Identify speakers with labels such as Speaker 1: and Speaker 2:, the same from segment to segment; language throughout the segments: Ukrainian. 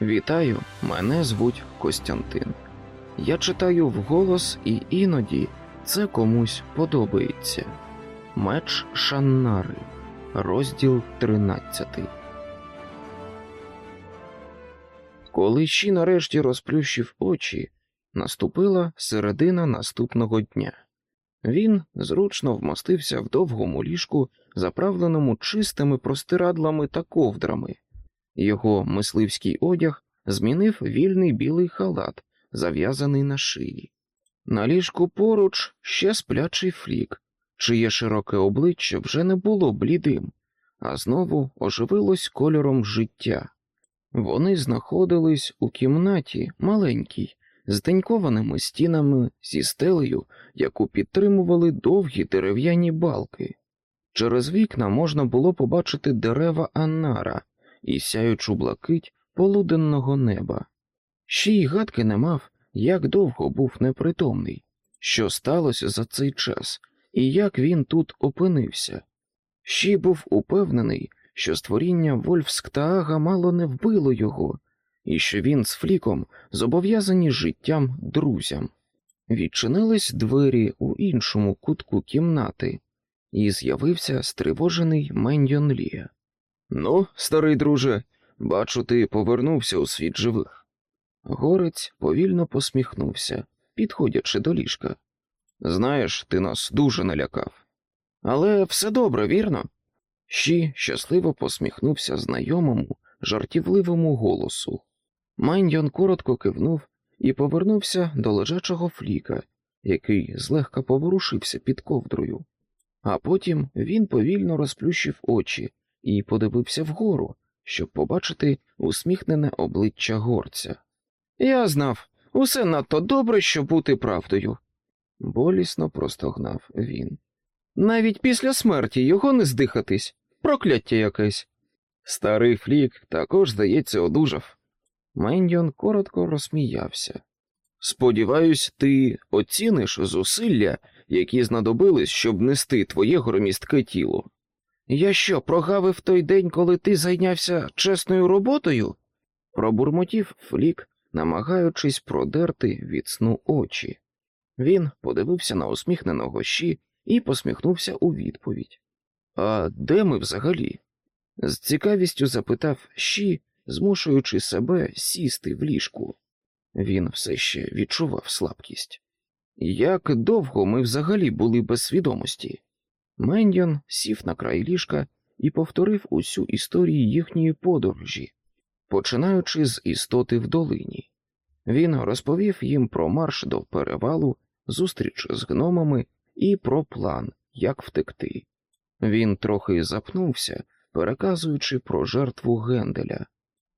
Speaker 1: Вітаю, мене звуть Костянтин. Я читаю вголос, і іноді це комусь подобається. Меч Шаннари, розділ 13. Коли Ші нарешті розплющив очі, наступила середина наступного дня. Він зручно вмостився в довгому ліжку, заправленому чистими простирадлами та ковдрами. Його мисливський одяг змінив вільний білий халат, зав'язаний на шиї. На ліжку поруч ще сплячий флік, чиє широке обличчя вже не було блідим, а знову оживилось кольором життя. Вони знаходились у кімнаті маленькій, з тенькованими стінами зі стелею, яку підтримували довгі дерев'яні балки. Через вікна можна було побачити дерева Аннара і сяючу блакить полуденного неба. Ще й гадки не мав, як довго був непритомний, що сталося за цей час, і як він тут опинився. Ще був упевнений, що створіння Вольфсктаага мало не вбило його, і що він з Фліком зобов'язані життям друзям. Відчинились двері у іншому кутку кімнати, і з'явився стривожений Мендьон Лія. Ну, старий друже, бачу, ти повернувся у світ живих. Горець повільно посміхнувся, підходячи до ліжка. Знаєш, ти нас дуже налякав. Але все добре, вірно? Щі щасливо посміхнувся знайомому, жартівливому голосу. Майндьон коротко кивнув і повернувся до лежачого фліка, який злегка поворушився під ковдрою. А потім він повільно розплющив очі і подивився вгору, щоб побачити усміхнене обличчя горця. Я знав, усе надто добре, щоб бути правдою, болісно простогнав він. Навіть після смерті його не здихатись, прокляття якесь. Старий флік також, здається, одужав. Мендіон коротко розсміявся. Сподіваюсь, ти оціниш зусилля, які знадобились, щоб нести твоє громістке тіло. Я що, прогавив той день, коли ти зайнявся чесною роботою? пробурмотів Флік, намагаючись продерти від сну очі. Він подивився на усміхненого щі і посміхнувся у відповідь. А де ми взагалі? З цікавістю запитав щі, змушуючи себе сісти в ліжку. Він все ще відчував слабкість. Як довго ми взагалі були без свідомості? Мендіон сів на край ліжка і повторив усю історію їхньої подорожі, починаючи з істоти в долині. Він розповів їм про марш до перевалу, зустріч з гномами і про план, як втекти. Він трохи запнувся, переказуючи про жертву Генделя.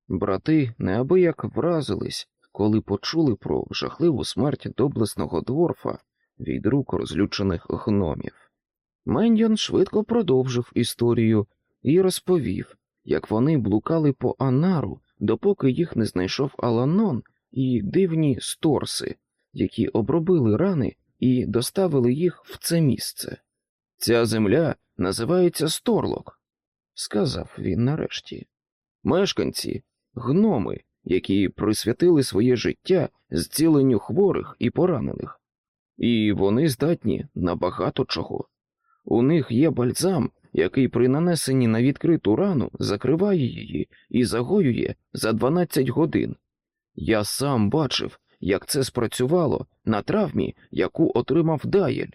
Speaker 1: Брати неабияк вразились, коли почули про жахливу смерть доблесного дворфа від рук розлючених гномів. Мендіон швидко продовжив історію і розповів, як вони блукали по Анару, допоки їх не знайшов Аланон і дивні сторси, які обробили рани і доставили їх в це місце. Ця земля називається Сторлок, сказав він нарешті. Мешканці, гноми, які присвятили своє життя зціленню хворих і поранених, і вони здатні на багато чого. У них є бальзам, який при нанесенні на відкриту рану закриває її і загоює за 12 годин. Я сам бачив, як це спрацювало на травмі, яку отримав Даєль.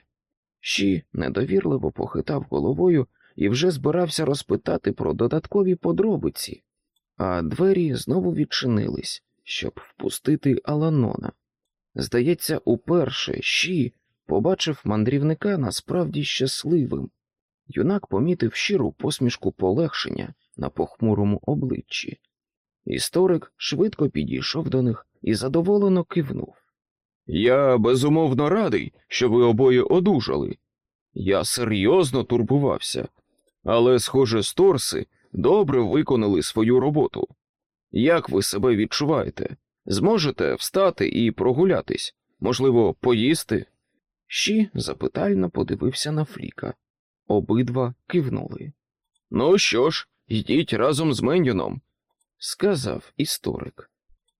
Speaker 1: Щі недовірливо похитав головою і вже збирався розпитати про додаткові подробиці, а двері знову відчинились, щоб впустити Аланона. Здається, уперше щі побачив мандрівника насправді щасливим. Юнак помітив щиру посмішку полегшення на похмурому обличчі. Історик швидко підійшов до них і задоволено кивнув. Я безумовно радий, що ви обоє одужали. Я серйозно турбувався, але, схоже, сторси добре виконали свою роботу. Як ви себе відчуваєте? Зможете встати і прогулятись, можливо, поїсти? Щі запитально подивився на Фліка. Обидва кивнули. Ну що ж, йдіть разом з Мендіном, сказав історик.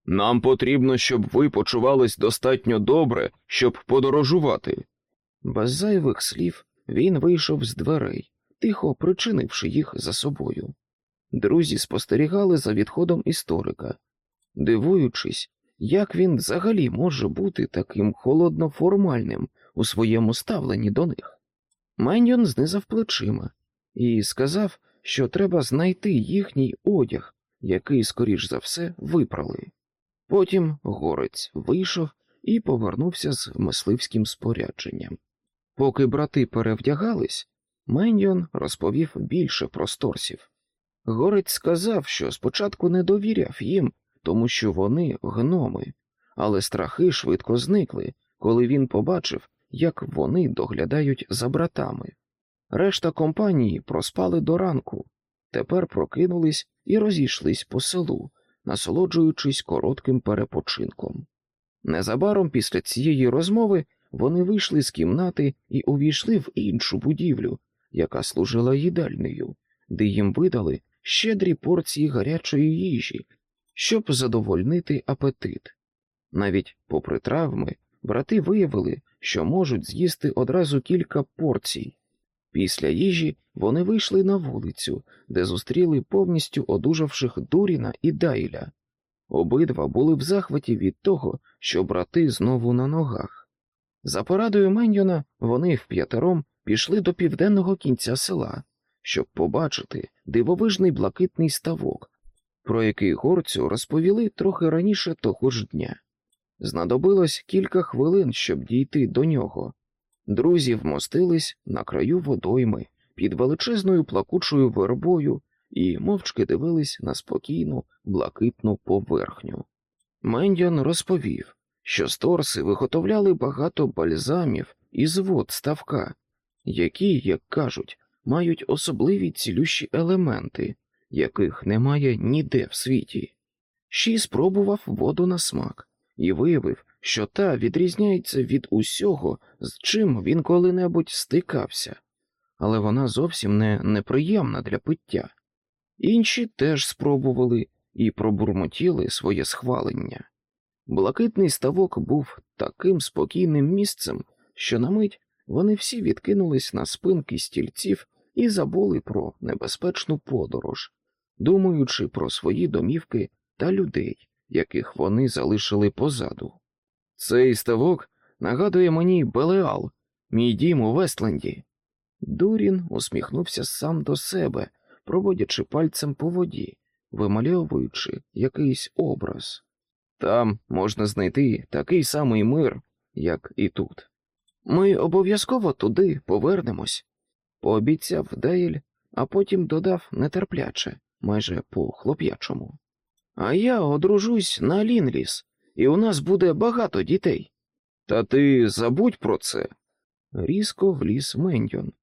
Speaker 1: Нам потрібно, щоб ви почувались достатньо добре, щоб подорожувати. Без зайвих слів він вийшов з дверей, тихо причинивши їх за собою. Друзі спостерігали за відходом історика, дивуючись, як він взагалі може бути таким холодно формальним у своєму ставленні до них. Меньйон знизав плечима і сказав, що треба знайти їхній одяг, який, скоріш за все, випрали. Потім горець вийшов і повернувся з мисливським спорядженням. Поки брати перевдягались, Меньйон розповів більше про сторсів. Горець сказав, що спочатку не довіряв їм, тому що вони гноми, але страхи швидко зникли, коли він побачив, як вони доглядають за братами. Решта компанії проспали до ранку, тепер прокинулись і розійшлись по селу, насолоджуючись коротким перепочинком. Незабаром після цієї розмови вони вийшли з кімнати і увійшли в іншу будівлю, яка служила їдальнею, де їм видали щедрі порції гарячої їжі, щоб задовольнити апетит. Навіть попри травми, брати виявили, що можуть з'їсти одразу кілька порцій. Після їжі вони вийшли на вулицю, де зустріли повністю одужавших Дуріна і Дайля. Обидва були в захваті від того, що брати знову на ногах. За порадою Меньйона вони вп'ятером пішли до південного кінця села, щоб побачити дивовижний блакитний ставок, про який горцю розповіли трохи раніше того ж дня. Знадобилось кілька хвилин, щоб дійти до нього. Друзі вмостились на краю водойми під величезною плакучою вербою і мовчки дивились на спокійну, блакитну поверхню. Мендіан розповів, що сторси виготовляли багато бальзамів із вод ставка, які, як кажуть, мають особливі цілющі елементи, яких немає ніде в світі. Ші спробував воду на смак і виявив, що та відрізняється від усього, з чим він коли-небудь стикався, але вона зовсім не неприємна для пиття. Інші теж спробували і пробурмотіли своє схвалення. Блакитний ставок був таким спокійним місцем, що на мить вони всі відкинулись на спинки стільців і забули про небезпечну подорож, думаючи про свої домівки та людей, яких вони залишили позаду. Цей ставок нагадує мені Белеал, мій дім у Вестленді. Дурін усміхнувся сам до себе, проводячи пальцем по воді, вимальовуючи якийсь образ. Там можна знайти такий самий мир, як і тут. Ми обов'язково туди повернемось, пообіцяв Дейль, а потім додав нетерпляче, майже по хлоп'ячому. А я одружусь на Лінліс, і у нас буде багато дітей. Та ти забудь про це. Різко вліз Мендьон.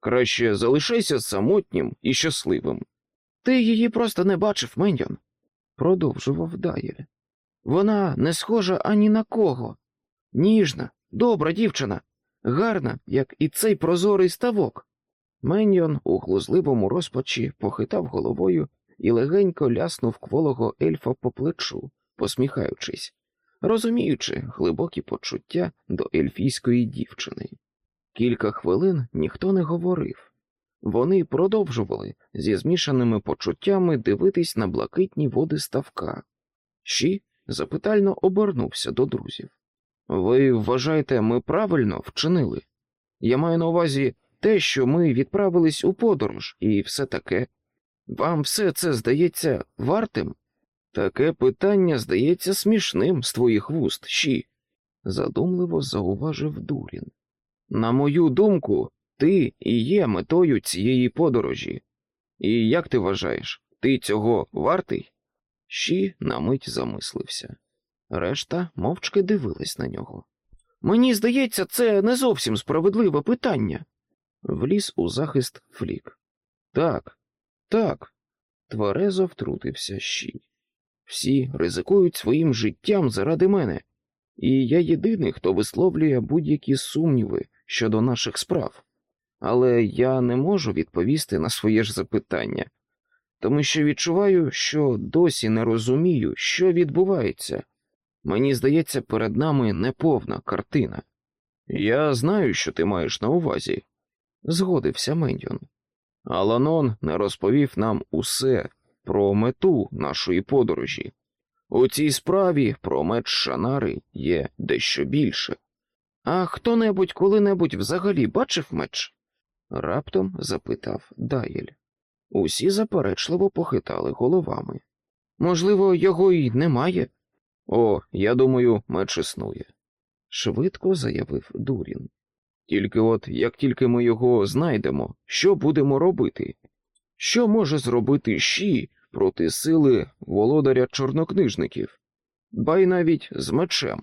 Speaker 1: Краще залишайся самотнім і щасливим. Ти її просто не бачив, Мендьон, продовжував Дайель. Вона не схожа ані на кого. Ніжна, добра дівчина, гарна, як і цей прозорий ставок. Меньйон у глузливому розпачі похитав головою і легенько ляснув кволого ельфа по плечу, посміхаючись, розуміючи глибокі почуття до ельфійської дівчини. Кілька хвилин ніхто не говорив. Вони продовжували зі змішаними почуттями дивитись на блакитні води ставка. Щі запитально обернувся до друзів. Ви вважаєте, ми правильно вчинили? Я маю на увазі те, що ми відправились у подорож, і все таке. Вам все це здається вартим? Таке питання здається смішним з твоїх вуст, щі, задумливо зауважив Дурін. На мою думку, ти і є метою цієї подорожі. І як ти вважаєш, ти цього вартий? Щі на мить замислився. Решта мовчки дивилась на нього. Мені здається, це не зовсім справедливе питання. Вліз у захист Флік. Так, так, тверезо втрутився щі. Всі ризикують своїм життям заради мене, і я єдиний, хто висловлює будь-які сумніви щодо наших справ. Але я не можу відповісти на своє ж запитання. тому що відчуваю, що досі не розумію, що відбувається. Мені здається, перед нами неповна картина. Я знаю, що ти маєш на увазі, згодився Мендіон. Аланон не розповів нам усе про мету нашої подорожі. У цій справі про меч Шанари є дещо більше. А хто небудь коли-небудь взагалі бачив меч? раптом запитав Дайель. Усі заперечливо похитали головами. Можливо, його й немає. О, я думаю, меч існує, швидко заявив Дурін. Тільки от як тільки ми його знайдемо, що будемо робити? Що може зробити Ші проти сили володаря чорнокнижників? Бай навіть з мечем.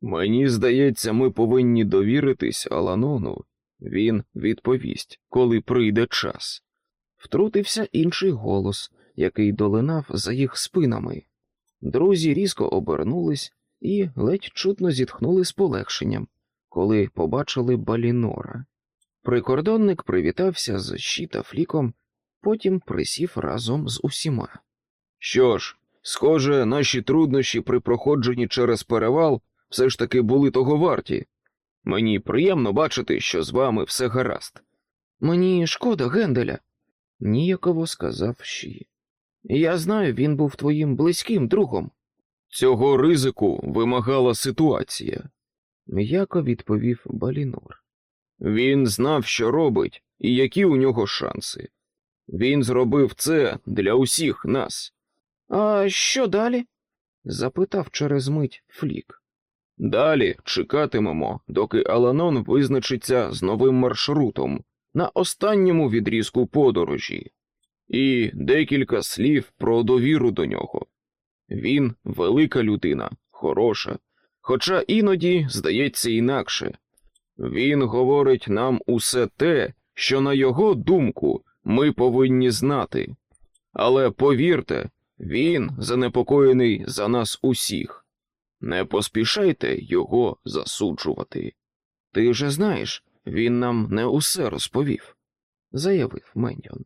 Speaker 1: Мені здається, ми повинні довіритись Аланону. Він відповість, коли прийде час. Втрутився інший голос, який долинав за їх спинами. Друзі різко обернулись і ледь чутно зітхнули з полегшенням, коли побачили Балінора. Прикордонник привітався з щита фліком, потім присів разом з усіма. Що ж, схоже, наші труднощі при проходженні через перевал все ж таки були того варті. Мені приємно бачити, що з вами все гаразд. Мені шкода Генделя, ніяково сказав Ші. Я знаю, він був твоїм близьким другом. Цього ризику вимагала ситуація, м'яко відповів Балінор. Він знав, що робить, і які у нього шанси. Він зробив це для усіх нас. А що далі? запитав через мить Флік. Далі чекатимемо, доки Аланон визначиться з новим маршрутом на останньому відрізку подорожі, і декілька слів про довіру до нього. Він велика людина, хороша, хоча іноді здається інакше. Він говорить нам усе те, що, на його думку, ми повинні знати. Але повірте, він занепокоєний за нас усіх. Не поспішайте його засуджувати. Ти же знаєш, він нам не усе розповів, заявив Мендіон.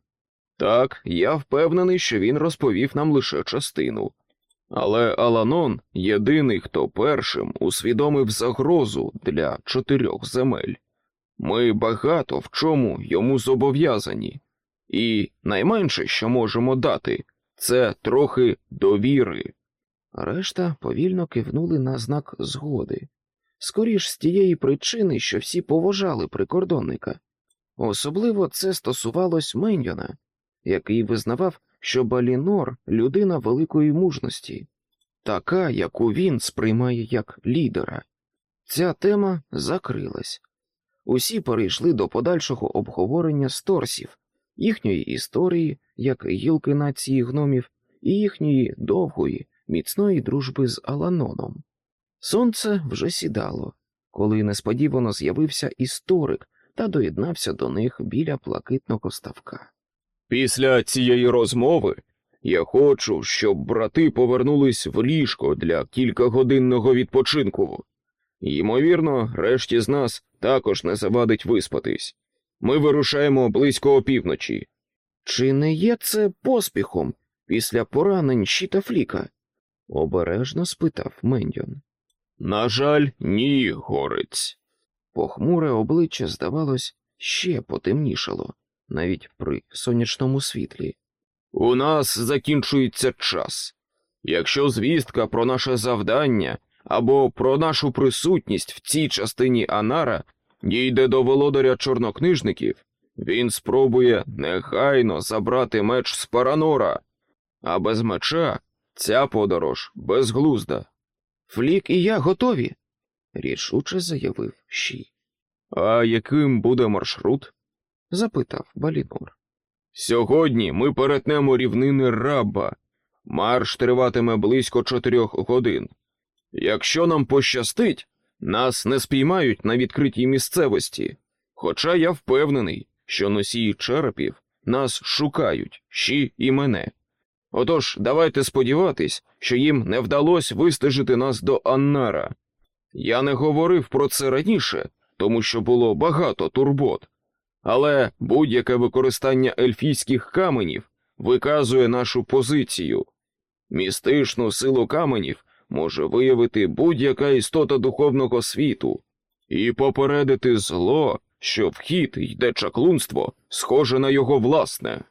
Speaker 1: Так, я впевнений, що він розповів нам лише частину. Але Аланон єдиний, хто першим усвідомив загрозу для чотирьох земель. Ми багато в чому йому зобов'язані, і найменше, що можемо дати, це трохи довіри. Решта повільно кивнули на знак згоди, скоріш з тієї причини, що всі поважали прикордонника. Особливо це стосувалось Меньйона, який визнавав, що Балінор людина великої мужності, така, яку він сприймає як лідера. Ця тема закрилась. Усі перейшли до подальшого обговорення сторсів, їхньої історії, як гілки нації гномів, і їхньої довгої, міцної дружби з Аланоном. Сонце вже сідало, коли несподівано з'явився історик та доєднався до них біля плакитного ставка. Після цієї розмови я хочу, щоб брати повернулись в ліжко для кількагодинного відпочинку. Ймовірно, решті з нас також не завадить виспатись. Ми вирушаємо близько опівночі. Чи не є це поспіхом після поранень щита фліка? обережно спитав Мендіон. На жаль, ні, горець. Похмуре обличчя, здавалось, ще потемнішало, навіть при сонячному світлі. У нас закінчується час. Якщо звістка про наше завдання або про нашу присутність в цій частині Анара дійде до володаря чорнокнижників, він спробує негайно забрати меч з Паранора, а без меча ця подорож безглузда. Флік і я готові, рішуче заявив Ші. А яким буде маршрут? Запитав Балінор. Сьогодні ми перетнемо рівнини раба. Марш триватиме близько чотирьох годин. Якщо нам пощастить, нас не спіймають на відкритій місцевості, хоча я впевнений, що носії черепів нас шукають щі і мене. Отож, давайте сподіватись, що їм не вдалося вистежити нас до Аннара. Я не говорив про це раніше, тому що було багато турбот, але будь-яке використання ельфійських каменів
Speaker 2: виказує нашу позицію. Містичну силу каменів може виявити будь-яка істота духовного світу і попередити зло, що в хід йде чаклунство, схоже на його власне.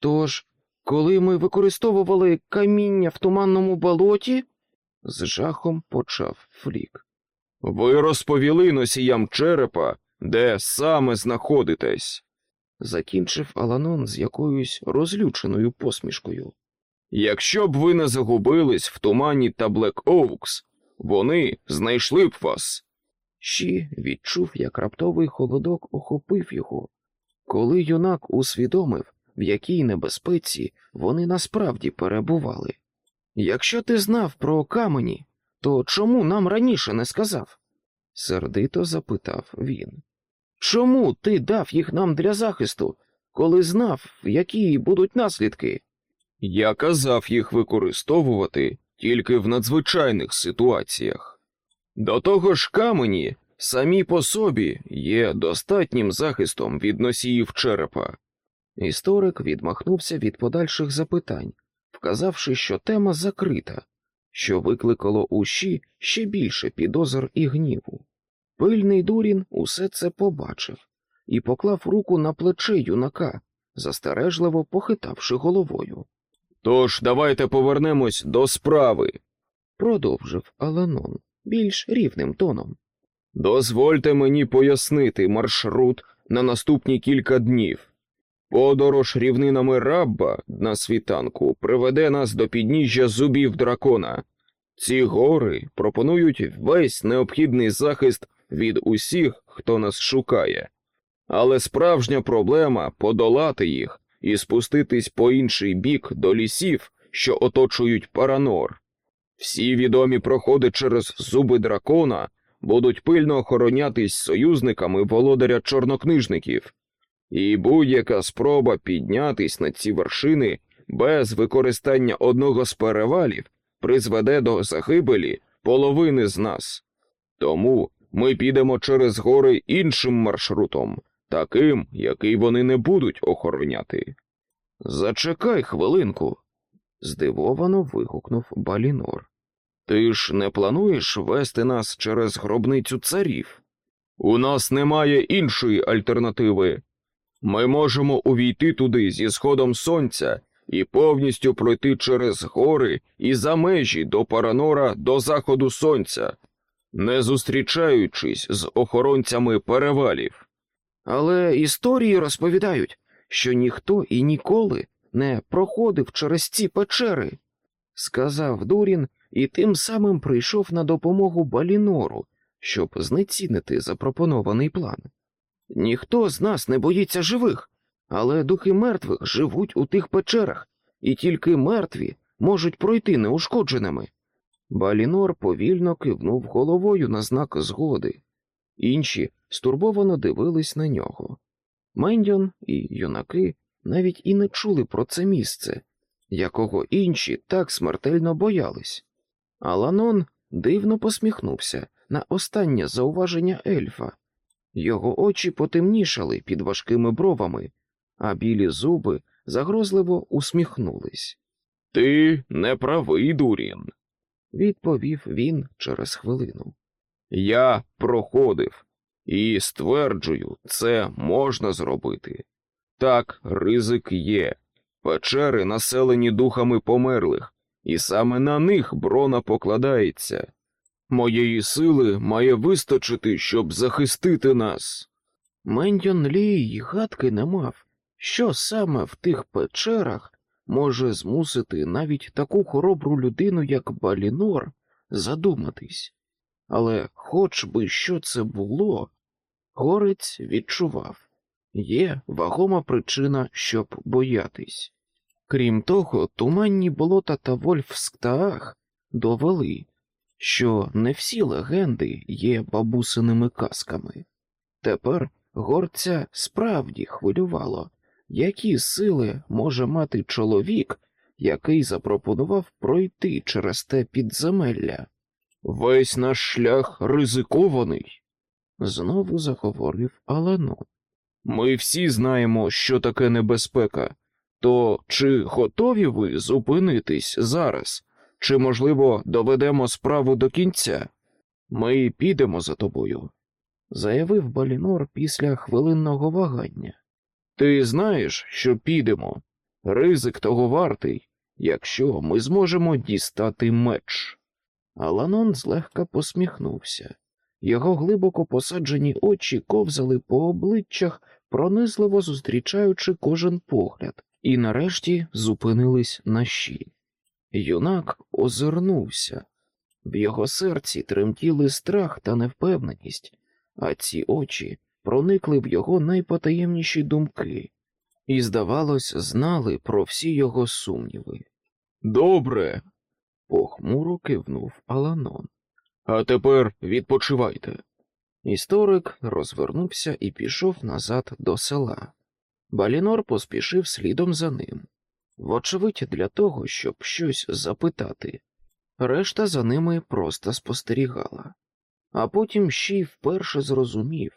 Speaker 1: Тож, коли ми використовували каміння в туманному болоті, з жахом почав Флік.
Speaker 2: Ви розповіли носіям черепа, де саме знаходитесь.
Speaker 1: Закінчив Аланон з якоюсь розлюченою посмішкою.
Speaker 2: Якщо б ви не загубились в тумані та Блек Оукс, вони знайшли б вас.
Speaker 1: Щі відчув, як раптовий холодок охопив його, коли юнак усвідомив, в якій небезпеці вони насправді перебували. Якщо ти знав про камені, то чому нам раніше не сказав? Сердито запитав він. Чому ти дав їх нам для захисту, коли знав, які будуть наслідки?
Speaker 2: Я казав їх використовувати тільки в надзвичайних ситуаціях. До того ж, камені самі по собі є достатнім захистом від носіїв черепа.
Speaker 1: Історик відмахнувся від подальших запитань, вказавши, що тема закрита, що викликало уші ще більше підозр і гніву. Пильний Дурін усе це побачив і поклав руку на плече юнака, застережливо похитавши головою.
Speaker 2: Тож давайте повернемось до справи,
Speaker 1: продовжив Аланон більш рівним тоном.
Speaker 2: Дозвольте мені пояснити маршрут на наступні кілька днів. Подорож рівнинами Рабба на світанку приведе нас до підніжжя зубів дракона. Ці гори пропонують весь необхідний захист від усіх, хто нас шукає. Але справжня проблема подолати їх і спуститись по інший бік до лісів, що оточують Паранор. Всі відомі проходи через зуби дракона будуть пильно охоронятись союзниками володаря чорнокнижників, і будь-яка спроба піднятись на ці вершини без використання одного з перевалів призведе до загибелі половини з нас. Тому ми підемо через гори іншим маршрутом, таким, який вони не будуть охороняти.
Speaker 1: Зачекай хвилинку, здивовано вигукнув Балінор. Ти ж не плануєш вести нас через гробницю царів?
Speaker 2: У нас немає іншої альтернативи. Ми можемо увійти туди зі сходом сонця і повністю пройти через гори і за межі до Паранора до заходу сонця, не зустрічаючись з охоронцями перевалів.
Speaker 1: Але історії розповідають, що ніхто і ніколи не проходив через ці печери, сказав Дурін і тим самим прийшов на допомогу Балінору, щоб знецінити запропонований план. Ніхто з нас не боїться живих, але духи мертвих живуть у тих печерах, і тільки мертві можуть пройти неушкодженими. Балінор повільно кивнув головою на знак згоди, інші стурбовано дивились на нього. Мендьон і юнаки навіть і не чули про це місце, якого інші так смертельно боялись. Аланон дивно посміхнувся на останнє зауваження ельфа. Його очі потемнішали під важкими бровами, а білі зуби загрозливо усміхнулись.
Speaker 2: Ти не правий, Дурін,
Speaker 1: відповів він через хвилину.
Speaker 2: Я проходив і стверджую, це можна зробити. Так, ризик є. Печери населені духами померлих, і саме на них брона покладається. Моєї сили має вистачити, щоб захистити нас.
Speaker 1: Мендьон Лі й гадки не мав, що саме в тих печерах може змусити навіть таку хоробру людину, як Балінор, задуматись. Але, хоч би що це було, горець відчував є вагома причина, щоб боятись. Крім того, туманні болота та Вольфскаах довели, що не всі легенди є бабусиними казками. Тепер горця справді хвилювало, які сили може мати чоловік, який запропонував пройти через те підземелля.
Speaker 2: Весь наш шлях ризикований,
Speaker 1: знову заговорив Алано.
Speaker 2: Ми всі знаємо, що таке небезпека, То чи готові ви зупинитись зараз? Чи, можливо, доведемо справу до кінця? Ми підемо за тобою,
Speaker 1: заявив Балінор після хвилинного вагання.
Speaker 2: Ти знаєш, що підемо. Ризик того вартий, якщо ми зможемо дістати меч.
Speaker 1: Аланон злегка посміхнувся. Його глибоко посаджені очі ковзали по обличчях, пронизливо зустрічаючи кожен погляд, і нарешті зупинились на щі. Юнак озирнувся. В його серці тремтіли страх та невпевненість, а ці очі проникли в його найпотаємніші думки і, здавалось, знали про всі його сумніви.
Speaker 2: Добре,
Speaker 1: похмуро кивнув Аланон.
Speaker 2: А тепер відпочивайте.
Speaker 1: Історик розвернувся і пішов назад до села. Балінор поспішив слідом за ним. Вочевидь, для того, щоб щось запитати. Решта за ними просто спостерігала. А потім ще й вперше зрозумів,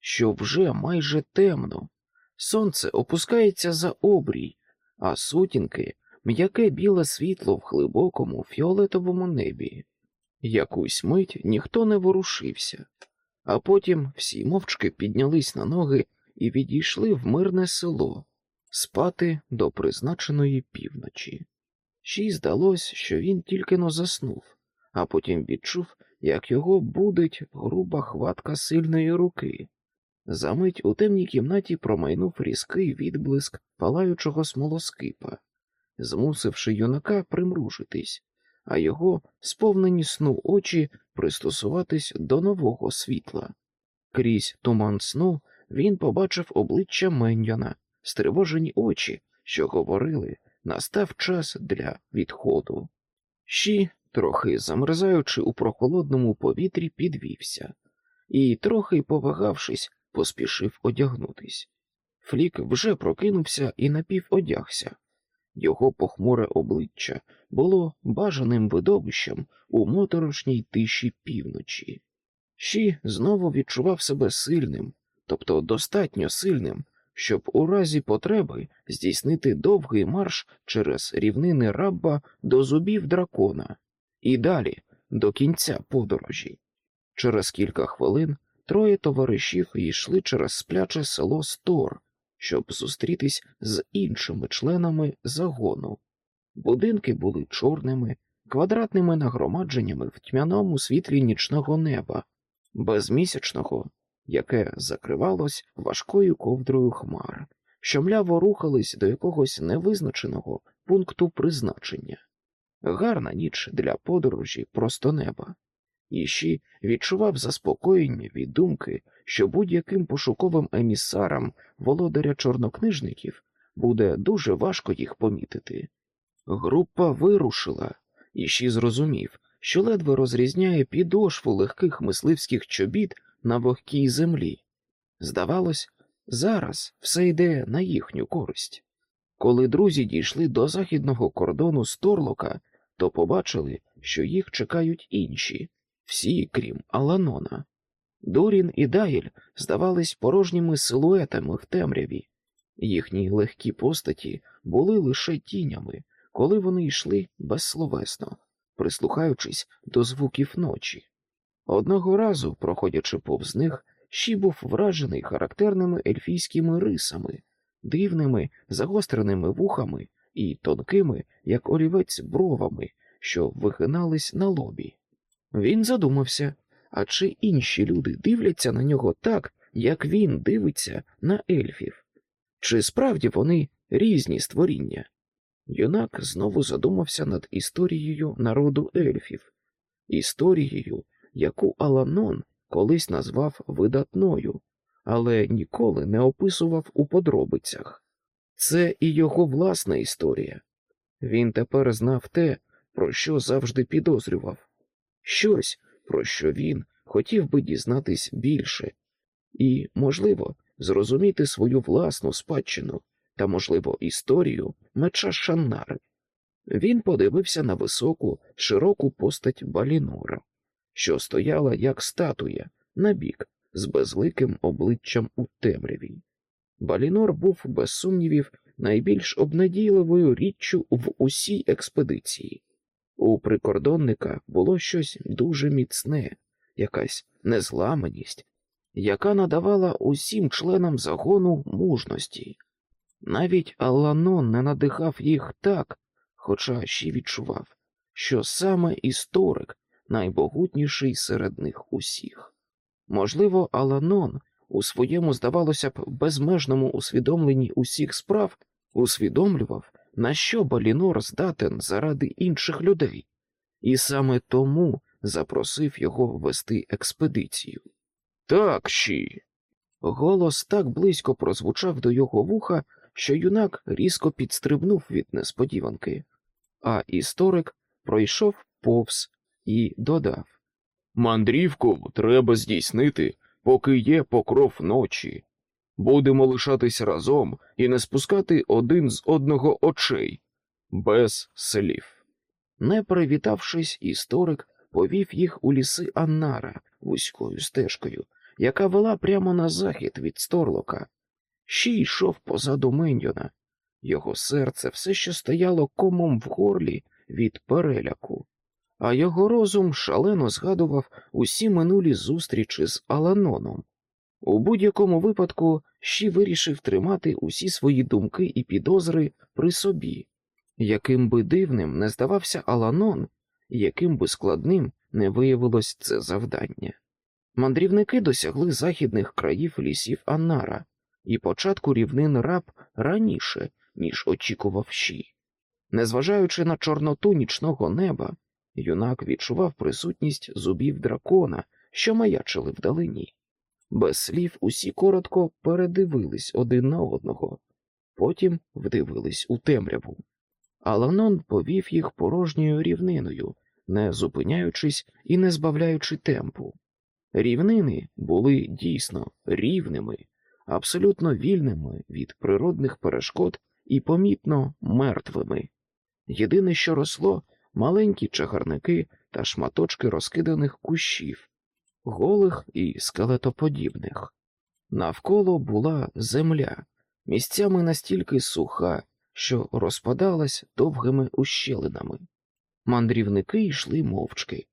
Speaker 1: що вже майже темно. Сонце опускається за обрій, а сутінки м'яке біле світло в глибокому фіолетовому небі. Якусь мить ніхто не ворушився, а потім всі мовчки піднялись на ноги і відійшли в мирне село спати до призначеної півночі. Ще й здалось, що він тільки но заснув, а потім відчув, як його будить груба хватка сильної руки. Замить у темній кімнаті промайнув різкий відблиск палаючого смолоскипа, змусивши юнака примружитись, а його сповнені сну очі пристосуватись до нового світла. Крізь туман сну він побачив обличчя Меньйона, стривожені очі, що говорили, настав час для відходу. Щі, трохи замерзаючи у прохолодному повітрі, підвівся і, трохи повагавшись, поспішив одягнутись. Флік вже прокинувся і напіводягся. Його похмуре обличчя було бажаним видовищем у моторошній тиші півночі. Щі знову відчував себе сильним, тобто достатньо сильним, щоб у разі потреби здійснити довгий марш через рівнини рабба до зубів дракона і далі до кінця подорожі. Через кілька хвилин троє товаришів йшли через спляче село Стор, щоб зустрітись з іншими членами загону. Будинки були чорними, квадратними нагромадженнями в тьмяному світлі нічного неба, безмісячного, яке закривалось важкою ковдрою хмар, що мляво рухались до якогось невизначеного пункту призначення. Гарна ніч для подорожі просто неба. Іші відчував заспокоєння від думки, що будь-яким пошуковим емісарам володаря чорнокнижників буде дуже важко їх помітити. Група вирушила, Іші зрозумів, що ледве розрізняє підошву легких мисливських чобіт на вогкій землі. Здавалось, зараз все йде на їхню користь. Коли друзі дійшли до західного кордону Сторлока, то побачили, що їх чекають інші, всі, крім Аланона. Дорін і Дайль здавались порожніми силуетами в темряві, їхні легкі постаті були лише тінями, коли вони йшли безсловесно, прислухаючись до звуків ночі. Одного разу, проходячи повз них, Щі був вражений характерними ельфійськими рисами, дивними загостреними вухами і тонкими, як олівець, бровами, що вигинались на лобі. Він задумався, а чи інші люди дивляться на нього так, як він дивиться на ельфів? Чи справді вони різні створіння? Юнак знову задумався над історією народу ельфів, історією, яку Аланон колись назвав видатною, але ніколи не описував у подробицях. Це і його власна історія. Він тепер знав те, про що завжди підозрював, щось, про що він хотів би дізнатись більше, і, можливо, зрозуміти свою власну спадщину та, можливо, історію меча Шаннари. Він подивився на високу, широку постать Балінора, що стояла як статуя набік з безликим обличчям у темряві. Балінор був, без сумнівів, найбільш обнадійливою річчю в усій експедиції. У прикордонника було щось дуже міцне, якась незламаність, яка надавала усім членам загону мужності. Навіть Аланон не надихав їх так, хоча ще відчував, що саме історик найбогутніший серед них усіх. Можливо, Аланон у своєму, здавалося б, безмежному усвідомленні усіх справ усвідомлював, на що Балінор здатен заради інших людей, і саме тому запросив його вести експедицію.
Speaker 2: Так щі.
Speaker 1: Голос так близько прозвучав до його вуха, що юнак різко підстрибнув від несподіванки, а історик пройшов повз і додав
Speaker 2: Мандрівку треба здійснити, поки є покров ночі. Будемо лишатись разом і не спускати один з одного очей, без слів.
Speaker 1: Не привітавшись, історик повів їх у ліси Аннара вузькою стежкою, яка вела прямо на захід від Сторлока. Ще йшов позаду Мендьона. Його серце все ще стояло комом в горлі від переляку, а його розум шалено згадував усі минулі зустрічі з Аланоном. У будь-якому випадку Щі вирішив тримати усі свої думки і підозри при собі, яким би дивним не здавався Аланон, яким би складним не виявилось це завдання. Мандрівники досягли західних країв лісів Аннара і початку рівнин раб раніше, ніж очікував Щі. Незважаючи на чорноту нічного неба, юнак відчував присутність зубів дракона, що маячили вдалині. Без слів усі коротко передивились один на одного, потім вдивились у темряву. Аланон повів їх порожньою рівниною, не зупиняючись і не збавляючи темпу. Рівнини були дійсно рівними, абсолютно вільними від природних перешкод і помітно мертвими. Єдине, що росло, маленькі чагарники та шматочки розкиданих кущів, голих і скелетоподібних. Навколо була земля, місцями настільки суха, що розпадалась довгими ущелинами. Мандрівники йшли мовчки,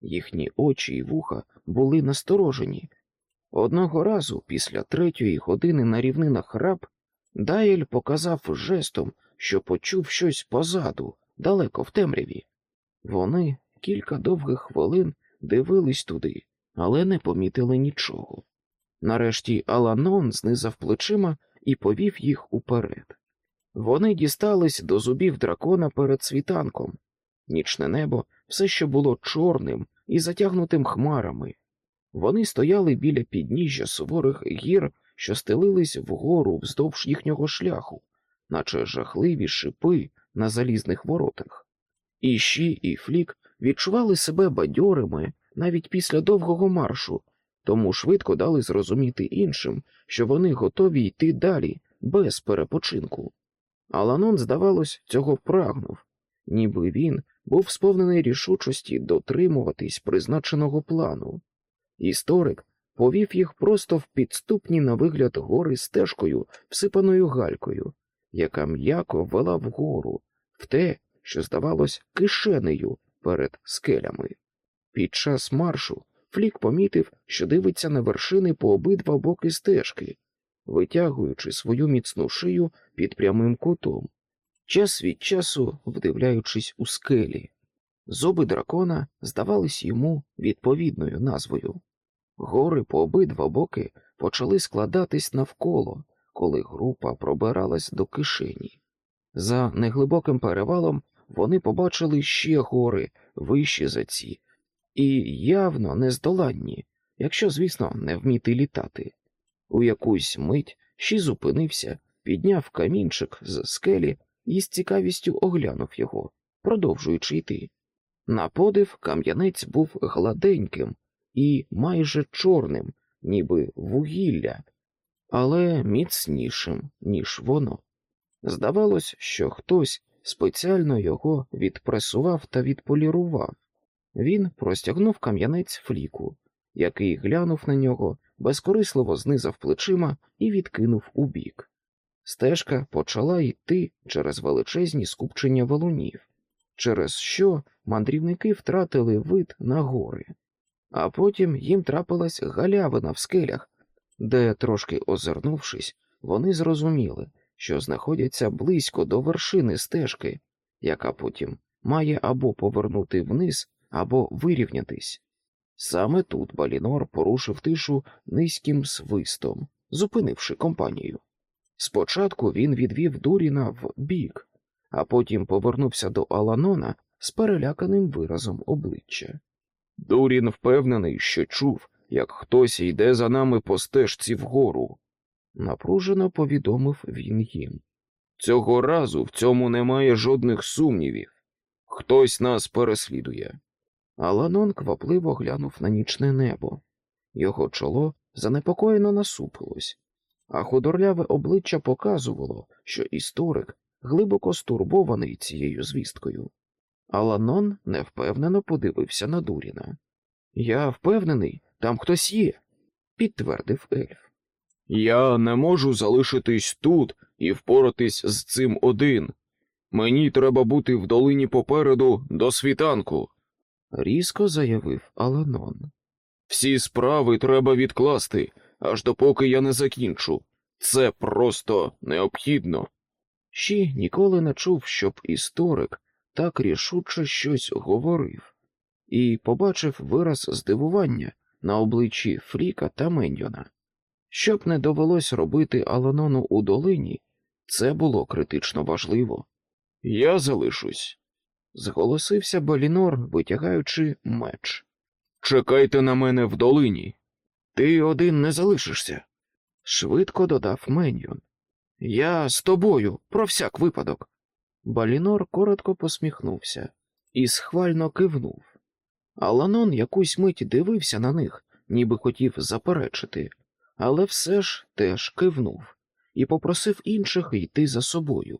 Speaker 1: їхні очі й вуха були насторожені. Одного разу, після третьої години на рівнинах раб, Дайль показав жестом, що почув щось позаду, далеко в темряві. Вони кілька довгих хвилин дивились туди, але не помітили нічого. Нарешті Аланон знизав плечима і повів їх уперед. Вони дістались до зубів дракона перед світанком. Нічне небо все ще було чорним і затягнутим хмарами. Вони стояли біля підніжжя суворих гір, що стелились вгору вздовж їхнього шляху, наче жахливі шипи на залізних воротах. І Щі, і Флік відчували себе бадьорими навіть після довгого маршу, тому швидко дали зрозуміти іншим, що вони готові йти далі без перепочинку. Аланон, здавалось, цього прагнув, ніби він був сповнений рішучості дотримуватись призначеного плану. Історик повів їх просто в підступні на вигляд гори стежкою, всипаною галькою, яка м'яко вела вгору, в те, що здавалось кишенею перед скелями. Під час маршу Флік помітив, що дивиться на вершини по обидва боки стежки, витягуючи свою міцну шию під прямим кутом, час від часу вдивляючись у скелі. Зуби дракона здавались йому відповідною назвою. Гори по обидва боки почали складатись навколо, коли група пробиралась до кишені. За неглибоким перевалом вони побачили ще гори вищі за ці, і явно нездоланні, якщо, звісно, не вміти літати. У якусь мить ще зупинився, підняв камінчик з скелі і з цікавістю оглянув його, продовжуючи йти. На подив кам'янець був гладеньким і майже чорним, ніби вугілля, але міцнішим, ніж воно. Здавалось, що хтось спеціально його відпресував та відполірував. Він простягнув кам'янець фліку, який глянув на нього, безкорисливо знизав плечима і відкинув убік. Стежка почала йти через величезні скупчення валунів, через що мандрівники втратили вид на гори, а потім їм трапилась галявина в скелях, де, трошки озирнувшись, вони зрозуміли, що знаходяться близько до вершини стежки, яка потім має або повернути вниз, або вирівнятись. Саме тут Балінор порушив тишу низьким свистом, зупинивши компанію. Спочатку він відвів Дуріна в бік, а потім повернувся до Аланона з переляканим виразом обличчя.
Speaker 2: Дурін впевнений, що чув, як хтось йде за нами по стежці вгору.
Speaker 1: Напружено повідомив він їм.
Speaker 2: Цього разу в цьому немає жодних сумнівів. Хтось нас переслідує.
Speaker 1: Аланон квапливо глянув на нічне небо. Його чоло занепокоєно насупилось, а худорляве обличчя показувало, що історик глибоко стурбований цією звісткою. Аланон невпевнено подивився на Дуріна. Я впевнений, там хтось є, підтвердив ельф.
Speaker 2: Я не можу залишитись тут і впоратись з цим один. Мені треба бути в долині попереду до світанку.
Speaker 1: Різко заявив Аланон.
Speaker 2: Всі справи треба відкласти, аж допоки я не закінчу. Це просто необхідно.
Speaker 1: Щі ніколи не чув, щоб історик так рішуче щось говорив, і побачив вираз здивування на обличчі Фріка та Меньйона. Щоб не довелось робити Аланону у долині, це було критично важливо.
Speaker 2: Я залишусь.
Speaker 1: Зголосився Балінор, витягаючи меч.
Speaker 2: Чекайте на мене в долині.
Speaker 1: Ти один не залишишся, швидко додав Меньйон. Я з тобою, про всяк випадок. Балінор коротко посміхнувся і схвально кивнув. Аланон якусь мить дивився на них, ніби хотів заперечити, але все ж теж кивнув і попросив інших йти за собою.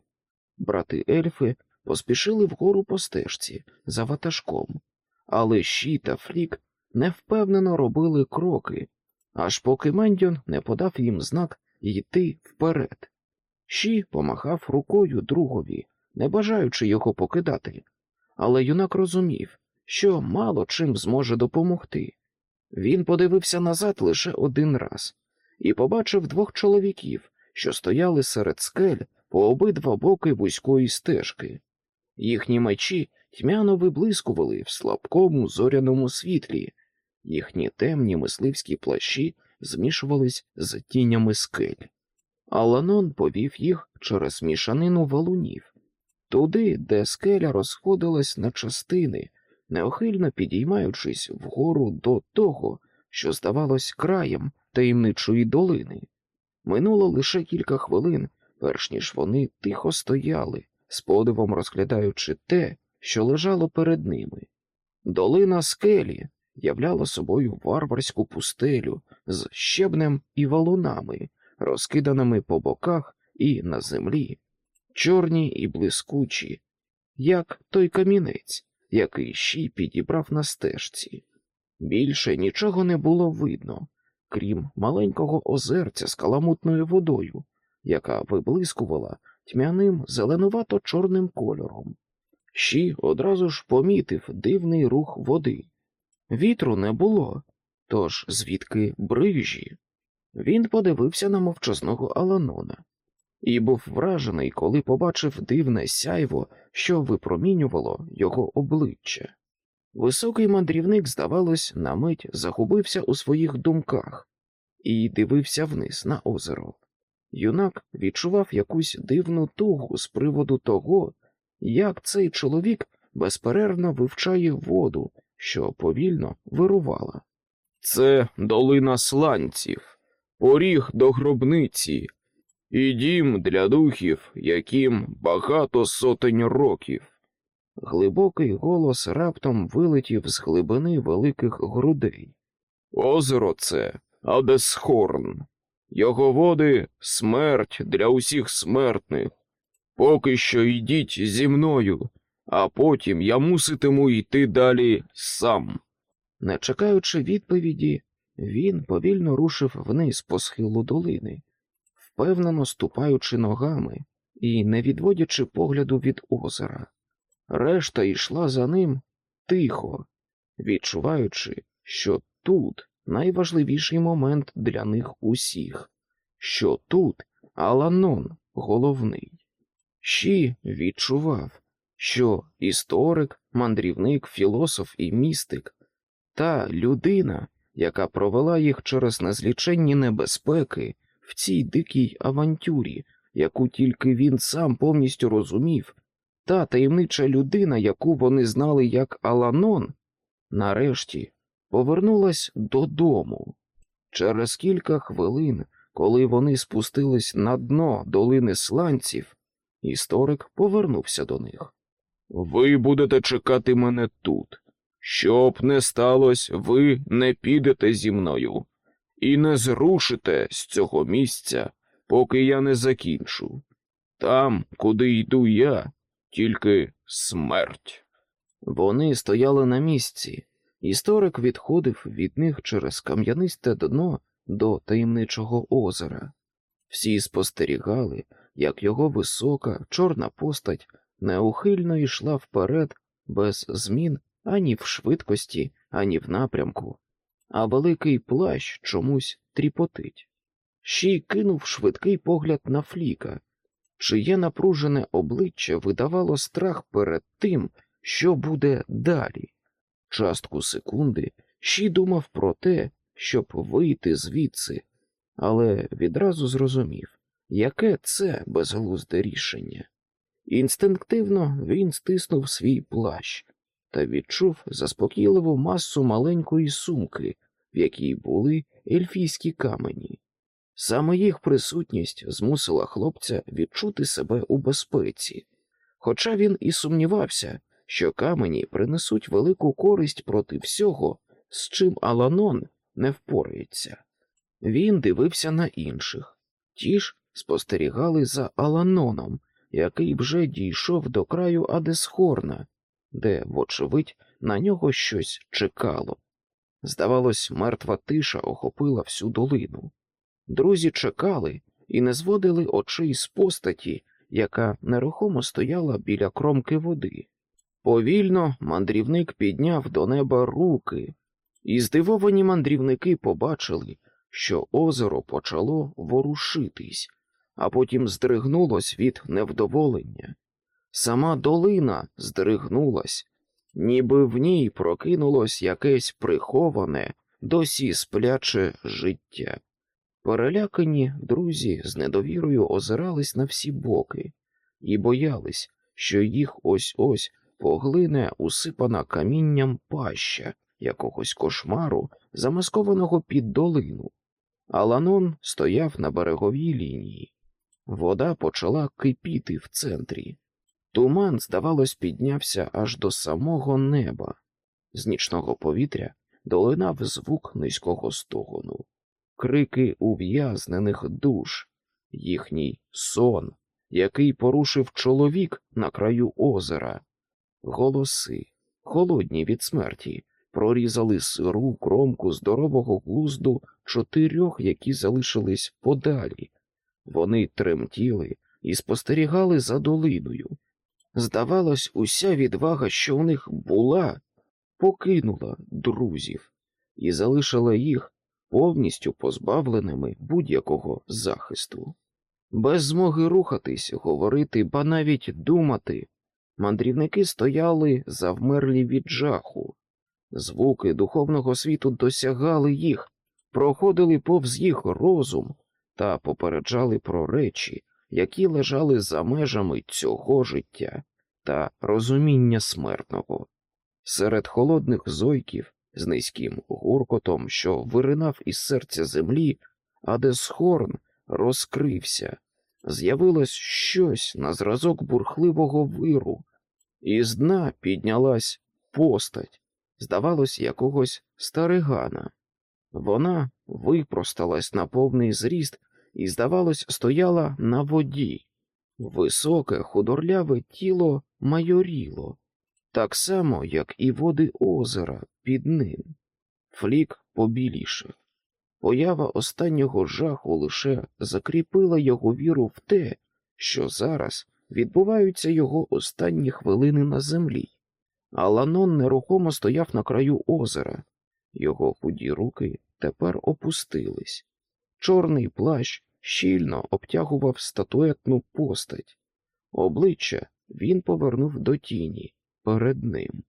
Speaker 1: Брати ельфи поспішили вгору по стежці за ватажком, але Щі та Флік невпевнено робили кроки, аж поки Мендьон не подав їм знак йти вперед. Щі помахав рукою другові, не бажаючи його покидати, але юнак розумів, що мало чим зможе допомогти. Він подивився назад лише один раз і побачив двох чоловіків, що стояли серед скель по обидва боки вузької стежки. Їхні мечі тьмяно виблискували в слабкому зоряному світлі, їхні темні мисливські плащі змішувались з тінями скель. Аланон повів їх через мішанину валунів, туди, де скеля розходилась на частини, неохильно підіймаючись вгору до того, що здавалось краєм таємничої долини. Минуло лише кілька хвилин, перш ніж вони тихо стояли, з подивом розглядаючи те, що лежало перед ними. Долина скелі являла собою варварську пустелю з щебнем і валунами, розкиданими по боках і на землі, чорні і блискучі, як той камінець, який щій підібрав на стежці. Більше нічого не було видно, крім маленького озерця з каламутною водою, яка виблискувала тьмяним зеленувато чорним кольором. Щі одразу ж помітив дивний рух води. Вітру не було, тож звідки брижі. Він подивився на мовчазного Аланона і був вражений, коли побачив дивне сяйво, що випромінювало його обличчя. Високий мандрівник, здавалось, на мить загубився у своїх думках і дивився вниз на озеро. Юнак відчував якусь дивну тугу з приводу того, як цей чоловік безперервно вивчає воду, що повільно вирувала.
Speaker 2: Це долина сланців, поріг до гробниці і дім для духів, яким багато сотень років.
Speaker 1: Глибокий голос раптом вилетів з глибини великих грудей.
Speaker 2: Озеро це Адесхорн. Його води смерть для усіх смертних. Поки що йдіть зі мною, а потім я муситиму йти далі сам.
Speaker 1: Не чекаючи відповіді, він повільно рушив вниз по схилу долини, впевнено ступаючи ногами і не відводячи погляду від озера. Решта йшла за ним тихо, відчуваючи, що тут найважливіший момент для них усіх, що тут Аланон головний. Щі відчував, що історик, мандрівник, філософ і містик та людина, яка провела їх через незліченні небезпеки в цій дикій авантюрі, яку тільки він сам повністю розумів, та таємнича людина, яку вони знали як Аланон, нарешті повернулась додому. Через кілька хвилин, коли вони спустились на дно долини сланців, історик повернувся до них.
Speaker 2: Ви будете чекати мене тут. Щоб не сталося, ви не підете зі мною і не зрушите з цього місця, поки я не закінчу. Там, куди йду я, тільки смерть.
Speaker 1: Вони стояли на місці. Історик відходив від них через кам'янисте дно до таємничого озера. Всі спостерігали, як його висока, чорна постать неухильно йшла вперед без змін ані в швидкості, ані в напрямку, а великий плащ чомусь тріпотить. Щій кинув швидкий погляд на фліка, чиє напружене обличчя видавало страх перед тим, що буде далі. Частку секунди Щій думав про те, щоб вийти звідси, але відразу зрозумів, яке це безглузде рішення. Інстинктивно він стиснув свій плащ та відчув заспокійливу масу маленької сумки, в якій були ельфійські камені. Саме їх присутність змусила хлопця відчути себе у безпеці, хоча він і сумнівався, що камені принесуть велику користь проти всього, з чим Аланон не впорається. Він дивився на інших, ті ж спостерігали за Аланоном, який вже дійшов до краю Адесхорна, де, вочевидь, на нього щось чекало. Здавалось, мертва тиша охопила всю долину. Друзі чекали і не зводили очей з постаті, яка нерухомо стояла біля кромки води. Повільно мандрівник підняв до неба руки, і здивовані мандрівники побачили, що озеро почало ворушитись, а потім здригнулось від невдоволення. Сама долина здригнулась, ніби в ній прокинулось якесь приховане, досі спляче життя. Перелякані друзі з недовірою озирались на всі боки і боялись, що їх ось ось поглине усипана камінням паща якогось кошмару, замаскованого під долину. Аланон стояв на береговій лінії. Вода почала кипіти в центрі. Туман, здавалось, піднявся аж до самого неба. З нічного повітря долинав звук низького стогону, крики ув'язнених душ, їхній сон, який порушив чоловік на краю озера, голоси, холодні від смерті, прорізали сиру кромку здорового глузду чотирьох, які залишились подалі. Вони тремтіли і спостерігали за долиною. Здавалось, уся відвага, що у них була, покинула друзів і залишила їх повністю позбавленими будь-якого захисту. Без змоги рухатись, говорити, ба навіть думати, мандрівники стояли завмерлі від жаху. Звуки духовного світу досягали їх, проходили повз їх розум та попереджали про речі, які лежали за межами цього життя та розуміння смертного. Серед холодних зойків з низьким гуркотом, що виринав із серця землі, Адесхорн розкрився, з'явилось щось на зразок бурхливого виру, і з дна піднялась постать, здавалось, якогось старигана. Вона випросталась на повний зріст і, здавалось, стояла на воді. Високе, худорляве тіло майоріло, так само, як і води озера під ним. Флік побілішив. Поява останнього жаху лише закріпила його віру в те, що зараз відбуваються його останні хвилини на землі. Аланон нерухомо стояв на краю озера, його худі руки тепер опустились. Чорний плащ щільно обтягував статуетну постать. Обличчя він повернув до тіні перед ним.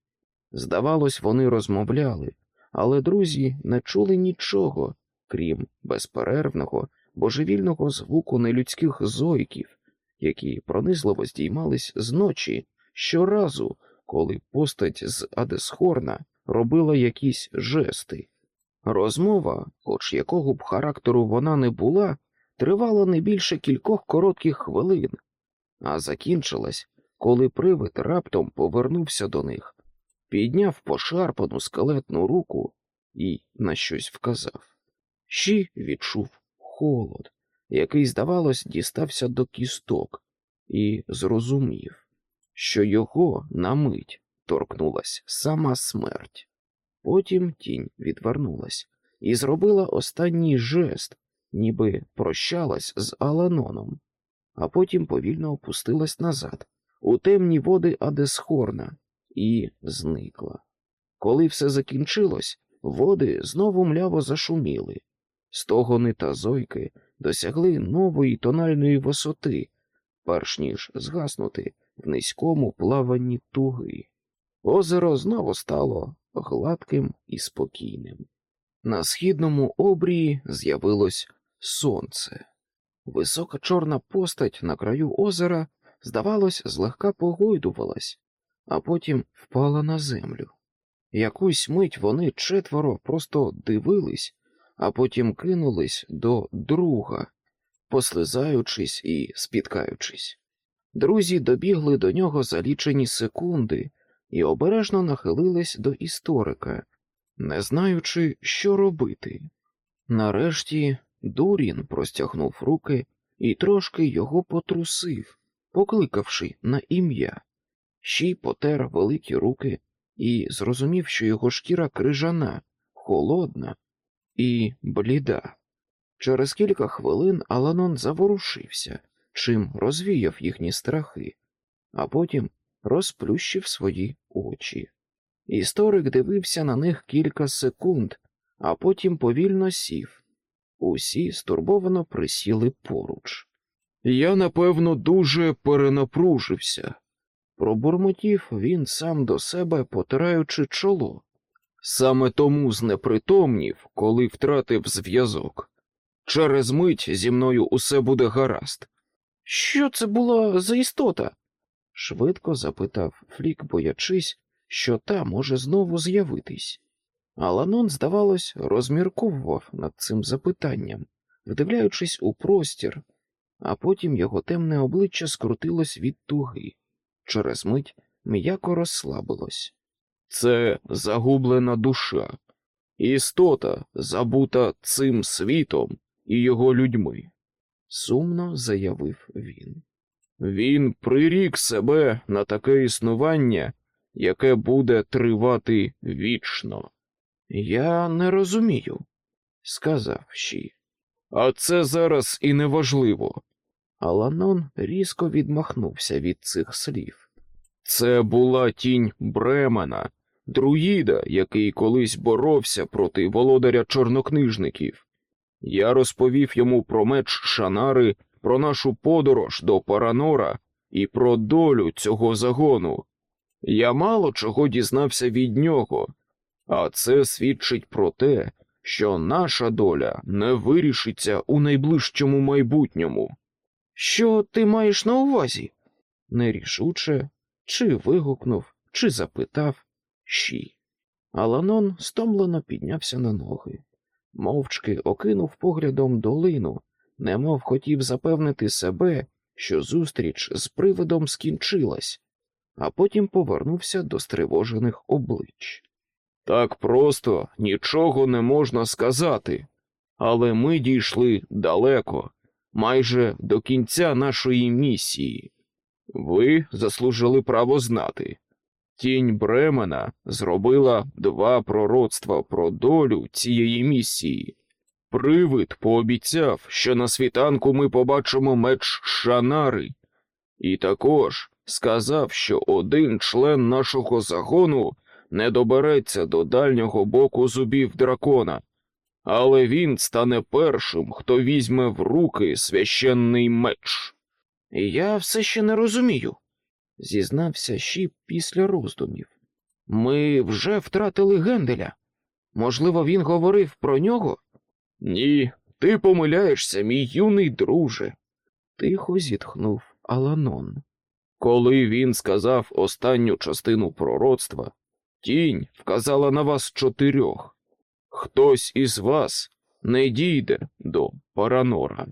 Speaker 1: Здавалось, вони розмовляли, але друзі не чули нічого, крім безперервного, божевільного звуку нелюдських зойків, які пронизливо здіймались з ночі щоразу, коли постать з Адесхорна робила якісь жести. Розмова, хоч якого б характеру вона не була, тривала не більше кількох коротких хвилин, а закінчилась, коли привид раптом повернувся до них, підняв пошарпану скелетну руку і на щось вказав. Щі відчув холод, який, здавалось, дістався до кісток, і зрозумів, що його на мить торкнулась сама смерть. Потім тінь відвернулась і зробила останній жест, ніби прощалась з Аланоном, а потім повільно опустилась назад, у темні води Адесхорна, і зникла. Коли все закінчилось, води знову мляво зашуміли. Стогони та зойки досягли нової тональної висоти, перш ніж згаснути в низькому плаванні туги. Озеро знову стало гладким і спокійним. На східному обрії з'явилось сонце. Висока чорна постать на краю озера, здавалось, злегка погойдувалась, а потім впала на землю. Якусь мить вони четверо просто дивились, а потім кинулись до друга, послизаючись і спіткаючись. Друзі добігли до нього за лічені секунди і обережно нахилились до історика, не знаючи, що робити. Нарешті Дурін простягнув руки і трошки його потрусив, покликавши на ім'я. Щій потер великі руки і зрозумів, що його шкіра крижана, холодна і бліда. Через кілька хвилин Аланон заворушився, чим розвіяв їхні страхи, а потім розплющив свої очі. Історик дивився на них кілька секунд, а потім повільно сів. Усі стурбовано присіли поруч.
Speaker 2: Я, напевно, дуже перенапружився.
Speaker 1: Пробурмотів він сам до себе, потираючи чоло.
Speaker 2: Саме тому знепритомнів, коли втратив зв'язок. Через мить зі мною усе буде гаразд.
Speaker 1: Що це була за істота? Швидко запитав Флік, боячись, що та може знову з'явитись. Аланон, здавалось, розмірковував над цим запитанням, вдивляючись у простір, а потім його темне обличчя скрутилось від туги. Через мить м'яко розслабилось.
Speaker 2: Це загублена душа, істота, забута цим світом і його людьми.
Speaker 1: Сумно заявив він.
Speaker 2: Він прирік себе на таке існування, яке буде тривати вічно.
Speaker 1: Я не розумію, сказав Щі.
Speaker 2: А це зараз і не важливо.
Speaker 1: Аланон різко відмахнувся від цих слів.
Speaker 2: Це була тінь Бремена, друїда, який колись боровся проти володаря чорнокнижників. Я розповів йому про меч Шанари, про нашу подорож до Паранора і про долю цього загону. Я мало чого дізнався від нього, а це свідчить про те, що наша доля не вирішиться у найближчому майбутньому.
Speaker 1: Що ти маєш на увазі? Нерішуче, чи вигукнув, чи запитав Щі. Аланон стомлено піднявся на ноги, мовчки окинув поглядом долину, немов хотів запевнити себе, що зустріч з привидом скінчилась, а потім повернувся до стривожених облич.
Speaker 2: Так просто нічого не можна сказати, але ми дійшли далеко, майже до кінця нашої місії. Ви заслужили право знати. Тінь Бремена зробила два пророцтва про долю цієї місії. Привид пообіцяв, що на світанку ми побачимо меч Шанари, і також сказав, що один член нашого загону не добереться до дальнього боку зубів дракона, але він стане першим, хто візьме в руки священний меч.
Speaker 1: Я все ще не розумію, зізнався Шіп після роздумів. Ми вже втратили Генделя. Можливо, він говорив про нього?
Speaker 2: Ні, ти помиляєшся, мій юний друже.
Speaker 1: Тихо зітхнув Аланон.
Speaker 2: Коли він сказав останню частину пророцтва, тінь вказала на вас чотирьох. Хтось із вас не дійде до Паранора.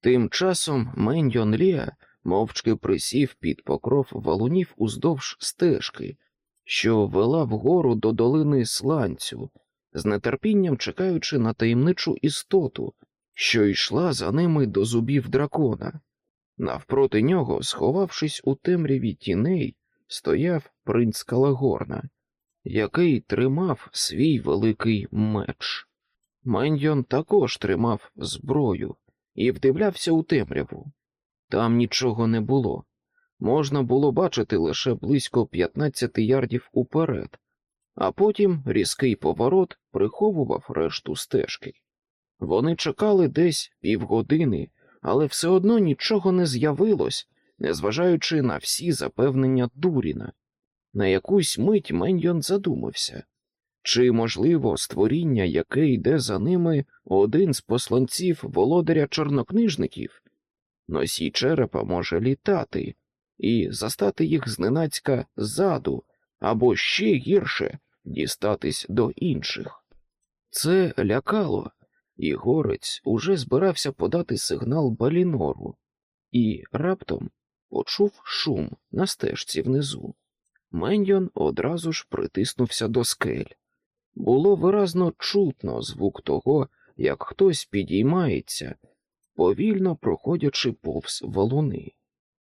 Speaker 1: Тим часом Меньйон Ліа мовчки присів під покров валунів уздовж стежки, що вела вгору до долини сланцю, з нетерпінням чекаючи на таємничу істоту, що йшла за ними до зубів дракона. Навпроти нього, сховавшись у темряві тіней, стояв принц Калагорна, який тримав свій великий меч. Меньйон також тримав зброю і вдивлявся у темряву. Там нічого не було. Можна було бачити лише близько 15 ярдів уперед, а потім різкий поворот приховував решту стежки. Вони чекали десь півгодини, але все одно нічого не з'явилось, незважаючи на всі запевнення Дуріна. На якусь мить Меньйон задумався чи, можливо, створіння, яке йде за ними, один з посланців володаря чорнокнижників? Носій черепа може літати і застати їх зненацька ззаду, або ще гірше дістатись до інших. Це лякало, і горець уже збирався подати сигнал Балінору, і раптом почув шум на стежці внизу. Меньйон одразу ж притиснувся до скель. Було виразно чутно звук того, як хтось підіймається, повільно проходячи повз валуни.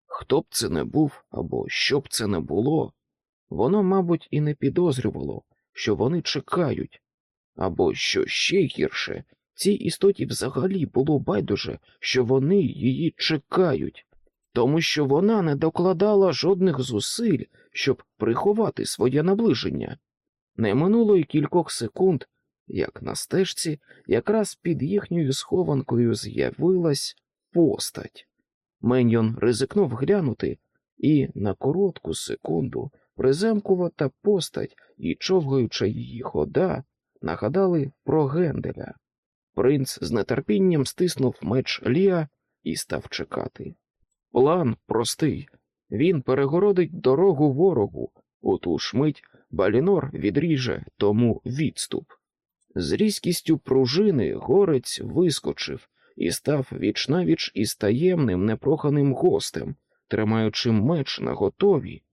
Speaker 1: Хто б це не був або що б це не було, воно, мабуть, і не підозрювало, що вони чекають, або що ще гірше, цій істоті взагалі було байдуже, що вони її чекають, тому що вона не докладала жодних зусиль, щоб приховати своє наближення. Не минуло й кількох секунд, як на стежці, якраз під їхньою схованкою з'явилась постать. Меньйон ризикнув глянути, і на коротку секунду приземкувата постать і човгаюча її хода нагадали про Генделя. Принц з нетерпінням стиснув меч Ліа і став чекати. План простий він перегородить дорогу ворогу, у ту ж мить Балінор відріже тому відступ. З різкістю пружини горець вискочив і став вічнавіч із таємним непроханим гостем, тримаючи меч на готові.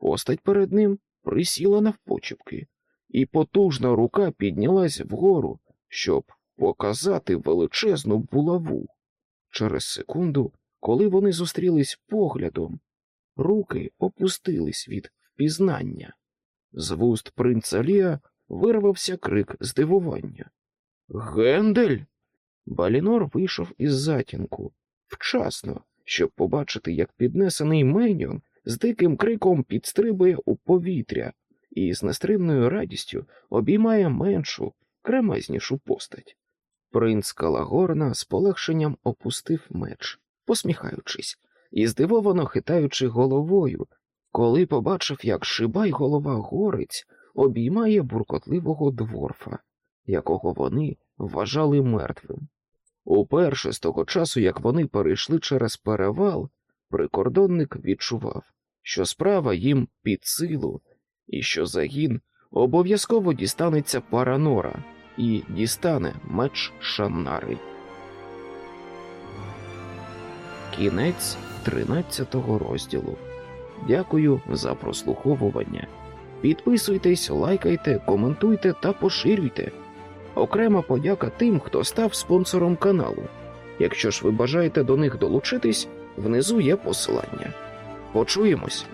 Speaker 1: Постать перед ним присіла навпочепки, і потужна рука піднялась вгору, щоб показати величезну булаву. Через секунду, коли вони зустрілись поглядом, руки опустились від впізнання. З вуст принца Лія вирвався крик здивування. Гендель. Балінор вийшов із затінку вчасно, щоб побачити, як піднесений Меньон з диким криком підстрибує у повітря і з нестримною радістю обіймає меншу, кремезнішу постать. Принц Калагорна з полегшенням опустив меч, посміхаючись і здивовано хитаючи головою, коли побачив, як шибай голова горець обіймає буркотливого дворфа, якого вони вважали мертвим. Уперше з того часу, як вони перейшли через перевал, прикордонник відчував, що справа їм під силу, і що загін обов'язково дістанеться Паранора і дістане меч Шаннари. Кінець 13 розділу. Дякую за прослуховування. Підписуйтесь, лайкайте, коментуйте та поширюйте. Окрема подяка тим, хто став спонсором каналу. Якщо ж ви бажаєте до них долучитись, внизу є посилання. Почуємось!